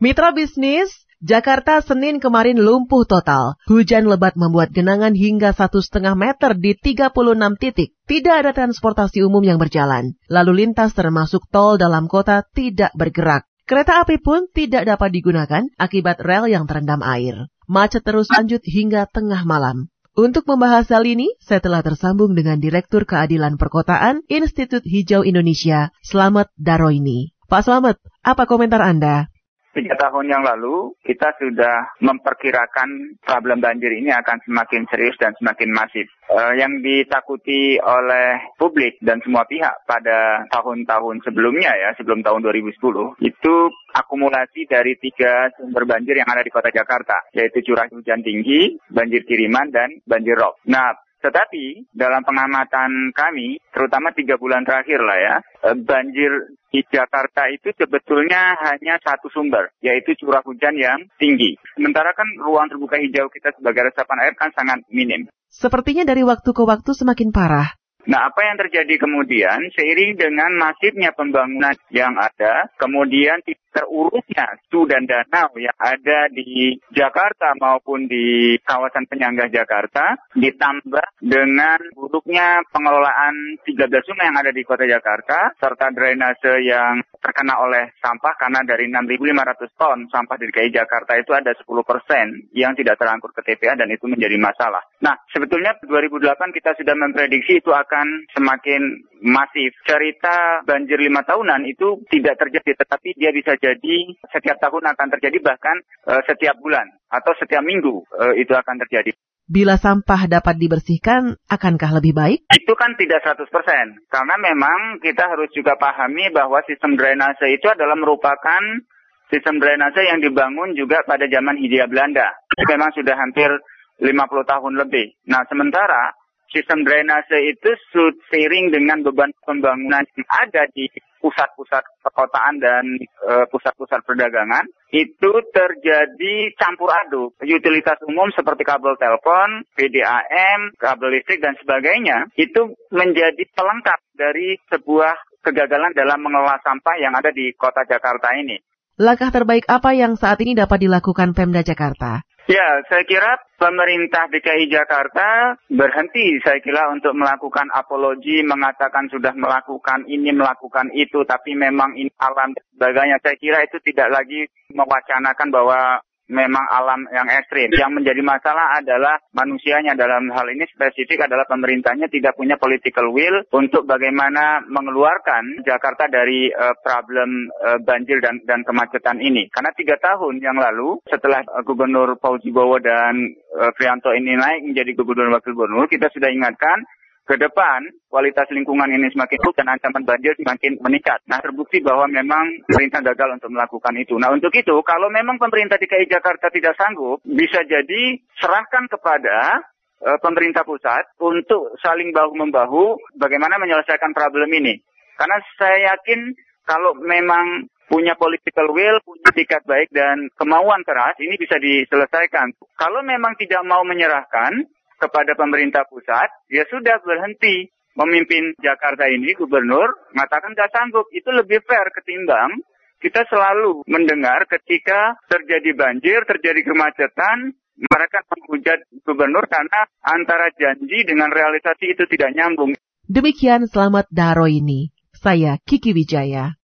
Mitra bisnis, Jakarta Senin kemarin lumpuh total. Hujan lebat membuat genangan hingga satu setengah meter di 36 titik. Tidak ada transportasi umum yang berjalan. Lalu lintas termasuk tol dalam kota tidak bergerak. Kereta api pun tidak dapat digunakan akibat rel yang terendam air. Macet terus lanjut hingga tengah malam. Untuk membahas hal ini, saya telah tersambung dengan Direktur Keadilan Perkotaan Institut Hijau Indonesia, Slamet Daroini. Pak Slamet, apa komentar Anda? Tiga tahun yang lalu, kita sudah memperkirakan problem banjir ini akan semakin serius dan semakin masif. Uh, yang ditakuti oleh publik dan semua pihak pada tahun-tahun sebelumnya ya, sebelum tahun 2010, itu akumulasi dari tiga sumber banjir yang ada di kota Jakarta, yaitu curah hujan tinggi, banjir kiriman, dan banjir rob. Nah, tetapi dalam pengamatan kami, terutama tiga bulan terakhir lah ya, eh, banjir di Jakarta itu sebetulnya hanya satu sumber, yaitu curah hujan yang tinggi. Sementara kan ruang terbuka hijau kita sebagai resapan air kan sangat minim. Sepertinya dari waktu ke waktu semakin parah. Nah, apa yang terjadi kemudian seiring dengan masifnya pembangunan yang ada, kemudian terurusnya su dan danau yang ada di Jakarta maupun di kawasan penyangga Jakarta, ditambah dengan buruknya pengelolaan 13 sungai yang ada di kota Jakarta, serta drainase yang terkena oleh sampah karena dari 6.500 ton sampah di DKI Jakarta itu ada 10 persen yang tidak terangkut ke TPA dan itu menjadi masalah. Nah, sebetulnya 2008 kita sudah memprediksi itu akan semakin masif. Cerita banjir lima tahunan itu tidak terjadi, tetapi dia bisa jadi setiap tahun akan terjadi bahkan uh, setiap bulan atau setiap minggu uh, itu akan terjadi. Bila sampah dapat dibersihkan, akankah lebih baik? Itu kan tidak 100%. Karena memang kita harus juga pahami bahwa sistem drainase itu adalah merupakan sistem drainase yang dibangun juga pada zaman Hindia Belanda. Memang sudah hampir 50 tahun lebih. Nah, sementara sistem drainase itu seiring dengan beban pembangunan yang ada di pusat-pusat perkotaan dan e, pusat-pusat perdagangan itu terjadi campur aduk. Utilitas umum seperti kabel telepon, PDAM, kabel listrik dan sebagainya itu menjadi pelengkap dari sebuah kegagalan dalam mengelola sampah yang ada di kota Jakarta ini. Langkah terbaik apa yang saat ini dapat dilakukan Pemda Jakarta? Ya, saya kira pemerintah DKI Jakarta berhenti saya kira untuk melakukan apologi, mengatakan sudah melakukan ini, melakukan itu, tapi memang ini alam dan sebagainya. Saya kira itu tidak lagi mewacanakan bahwa memang alam yang ekstrim. Yang menjadi masalah adalah manusianya dalam hal ini spesifik adalah pemerintahnya tidak punya political will untuk bagaimana mengeluarkan Jakarta dari uh, problem uh, banjir dan dan kemacetan ini. Karena tiga tahun yang lalu setelah uh, Gubernur Fauzi Bowo dan uh, Prianto ini naik menjadi Gubernur Wakil Gubernur, kita sudah ingatkan ke depan kualitas lingkungan ini semakin buruk dan ancaman banjir semakin meningkat. Nah, terbukti bahwa memang pemerintah gagal untuk melakukan itu. Nah, untuk itu, kalau memang pemerintah DKI Jakarta tidak sanggup, bisa jadi serahkan kepada uh, pemerintah pusat untuk saling bahu-membahu bagaimana menyelesaikan problem ini. Karena saya yakin kalau memang punya political will, punya tiket baik dan kemauan keras, ini bisa diselesaikan. Kalau memang tidak mau menyerahkan, kepada pemerintah pusat, ya sudah berhenti memimpin Jakarta ini, gubernur, mengatakan tidak sanggup. Itu lebih fair ketimbang kita selalu mendengar ketika terjadi banjir, terjadi kemacetan, mereka menghujat gubernur karena antara janji dengan realisasi itu tidak nyambung. Demikian selamat Daro ini. Saya Kiki Wijaya.